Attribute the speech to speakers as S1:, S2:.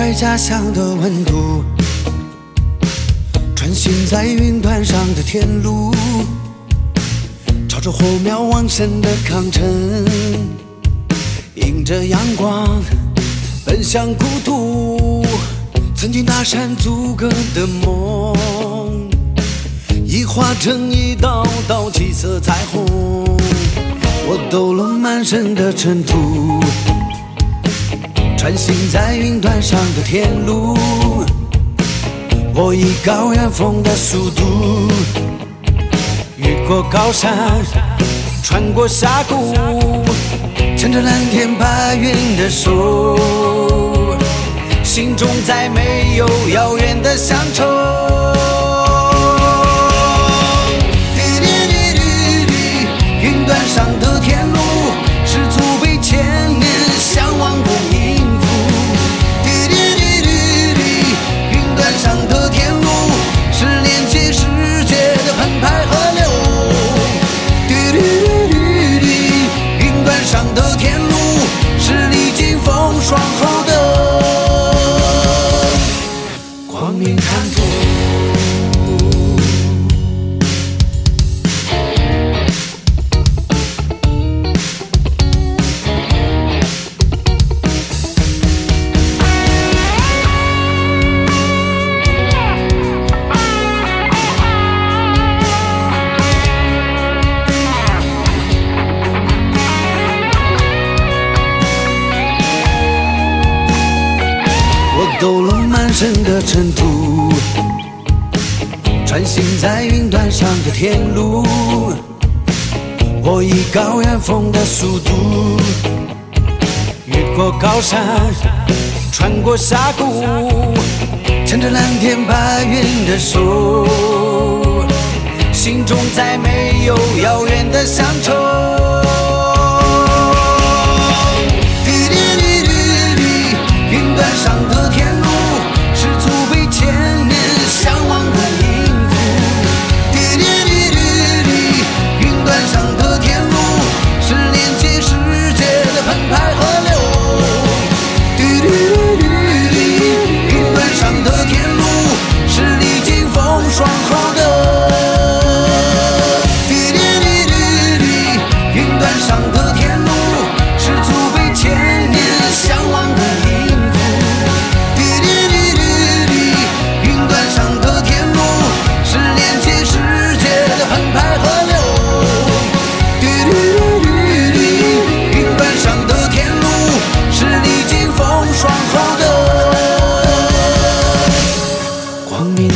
S1: 拽家乡的温度，穿行在云端上的天路，朝着火苗旺盛的康城，迎着阳光奔向故土。曾经大山阻隔的梦，已化成一道道七色彩虹。我抖落满身的尘土。穿行在云端上的天路，我以高原风的速度，越过高山，穿过峡谷，牵着蓝天白云的手，心中再没有遥远的乡愁。云端上的天路霜后的光明坦途。抖了满身的尘土，穿行在云端上的天路，我以高原风的速度，越过高山，穿过峡谷，牵着蓝天白云的手，心中再没有遥远的乡愁。Hold me